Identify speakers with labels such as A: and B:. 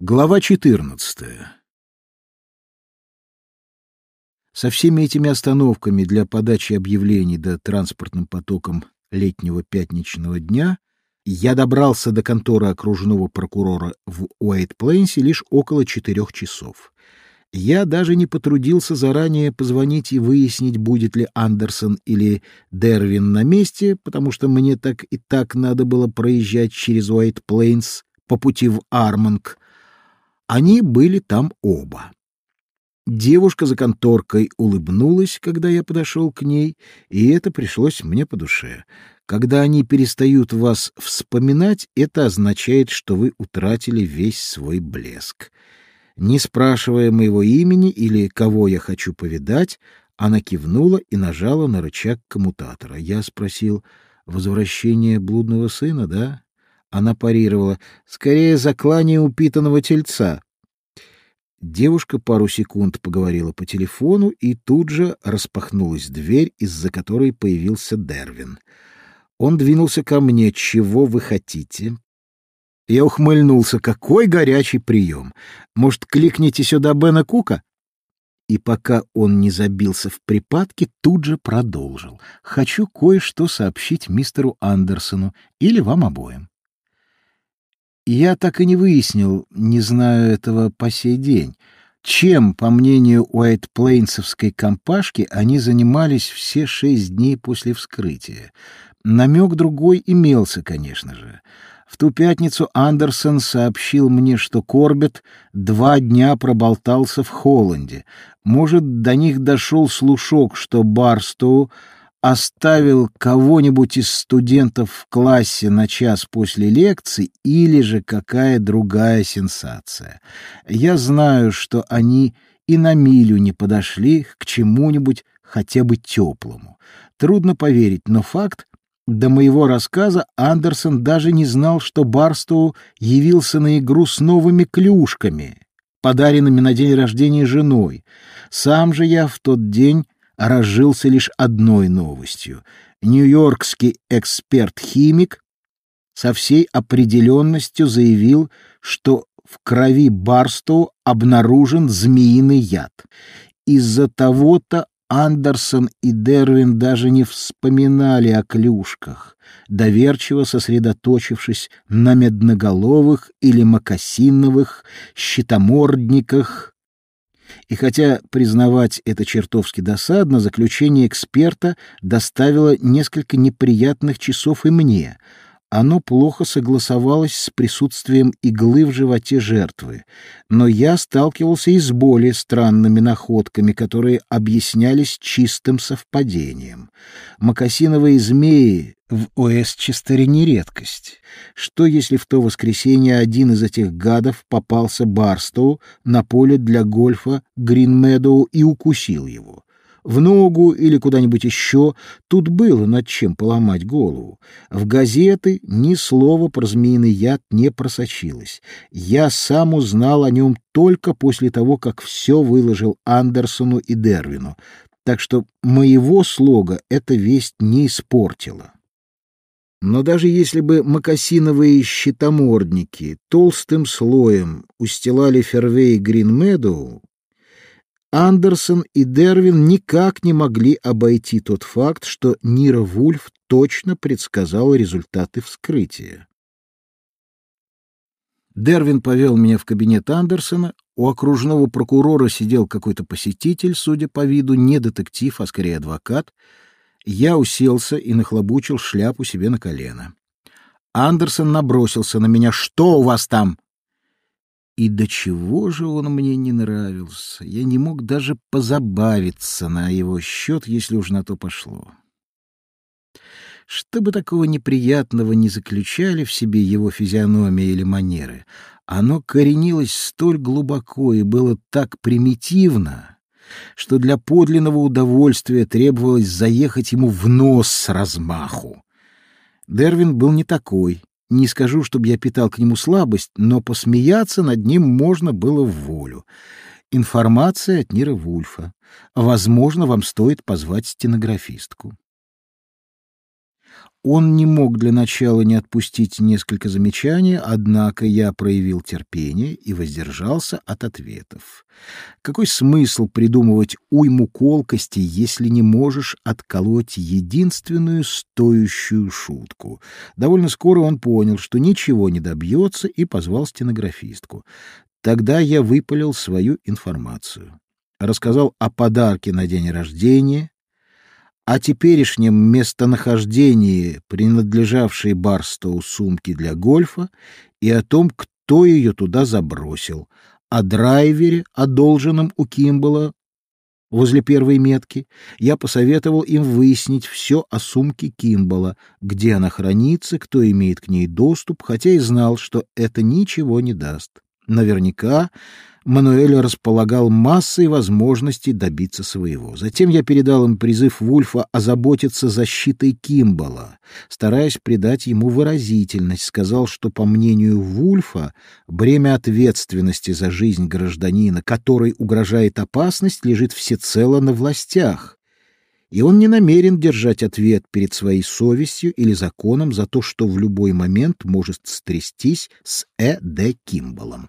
A: Глава 14. Со всеми этими остановками для подачи объявлений да транспортным потоком летнего пятничного дня я добрался до конторы окружного прокурора в Уайт-Плейнсе лишь около четырех часов. Я даже не потрудился заранее позвонить и выяснить, будет ли Андерсон или Дервин на месте, потому что мне так и так надо было проезжать через Уайт-Плейнс по пути в Арманг, они были там оба. Девушка за конторкой улыбнулась, когда я подошел к ней, и это пришлось мне по душе. Когда они перестают вас вспоминать, это означает, что вы утратили весь свой блеск. Не спрашивая моего имени или кого я хочу повидать, она кивнула и нажала на рычаг коммутатора. Я спросил, «Возвращение блудного сына, да?» Она парировала. «Скорее заклание упитанного тельца». Девушка пару секунд поговорила по телефону, и тут же распахнулась дверь, из-за которой появился Дервин. Он двинулся ко мне. «Чего вы хотите?» Я ухмыльнулся. «Какой горячий прием! Может, кликните сюда Бена Кука?» И пока он не забился в припадке, тут же продолжил. «Хочу кое-что сообщить мистеру Андерсону или вам обоим. Я так и не выяснил, не знаю этого по сей день, чем, по мнению Уайт-Плейнсовской компашки, они занимались все шесть дней после вскрытия. Намек другой имелся, конечно же. В ту пятницу Андерсон сообщил мне, что Корбет два дня проболтался в Холланде. Может, до них дошел слушок, что Барстоу оставил кого-нибудь из студентов в классе на час после лекции или же какая другая сенсация. Я знаю, что они и на милю не подошли к чему-нибудь хотя бы теплому. Трудно поверить, но факт, до моего рассказа Андерсон даже не знал, что Барстоу явился на игру с новыми клюшками, подаренными на день рождения женой. Сам же я в тот день разжился лишь одной новостью. Нью-Йоркский эксперт-химик со всей определенностью заявил, что в крови Барстоу обнаружен змеиный яд. Из-за того-то Андерсон и Дервин даже не вспоминали о клюшках, доверчиво сосредоточившись на медноголовых или мокасиновых щитомордниках и хотя признавать это чертовски досадно, заключение эксперта доставило несколько неприятных часов и мне. Оно плохо согласовалось с присутствием иглы в животе жертвы, но я сталкивался и с более странными находками, которые объяснялись чистым совпадением. Макасиновые змеи в Уэстчестере не редкость. Что, если в то воскресенье один из этих гадов попался Барстоу на поле для гольфа Гринмедоу и укусил его? в ногу или куда-нибудь еще, тут было над чем поломать голову. В газеты ни слова про змеиный яд не просочилось. Я сам узнал о нем только после того, как все выложил Андерсону и Дервину, так что моего слога эта весть не испортила. Но даже если бы мокасиновые щитомордники толстым слоем устилали фервей Гринмедоу, Андерсон и Дервин никак не могли обойти тот факт, что Нира Вульф точно предсказал результаты вскрытия. Дервин повел меня в кабинет Андерсона. У окружного прокурора сидел какой-то посетитель, судя по виду, не детектив, а скорее адвокат. Я уселся и нахлобучил шляпу себе на колено. Андерсон набросился на меня. «Что у вас там?» И до чего же он мне не нравился. Я не мог даже позабавиться на его счет, если уж на то пошло. Что бы такого неприятного не заключали в себе его физиономия или манеры, оно коренилось столь глубоко и было так примитивно, что для подлинного удовольствия требовалось заехать ему в нос с размаху. Дервин был не такой, не скажу, чтобы я питал к нему слабость, но посмеяться над ним можно было в волю. Информация от Нира Вульфа. Возможно, вам стоит позвать стенографистку. Он не мог для начала не отпустить несколько замечаний, однако я проявил терпение и воздержался от ответов. Какой смысл придумывать уйму колкости, если не можешь отколоть единственную стоящую шутку? Довольно скоро он понял, что ничего не добьется, и позвал стенографистку. Тогда я выпалил свою информацию. Рассказал о подарке на день рождения, о теперешнем местонахождении принадлежавшей Барстоу сумки для гольфа и о том, кто ее туда забросил, о драйвере, одолженном у Кимбала возле первой метки. Я посоветовал им выяснить все о сумке Кимбала, где она хранится, кто имеет к ней доступ, хотя и знал, что это ничего не даст. Наверняка Мануэль располагал массой возможностей добиться своего. Затем я передал им призыв Вульфа озаботиться защитой Кимбала, стараясь придать ему выразительность, сказал, что, по мнению Вульфа, бремя ответственности за жизнь гражданина, которой угрожает опасность, лежит всецело на властях, и он не намерен держать ответ перед своей совестью или законом за то, что в любой момент может стрястись с Э. Д. Кимбалом.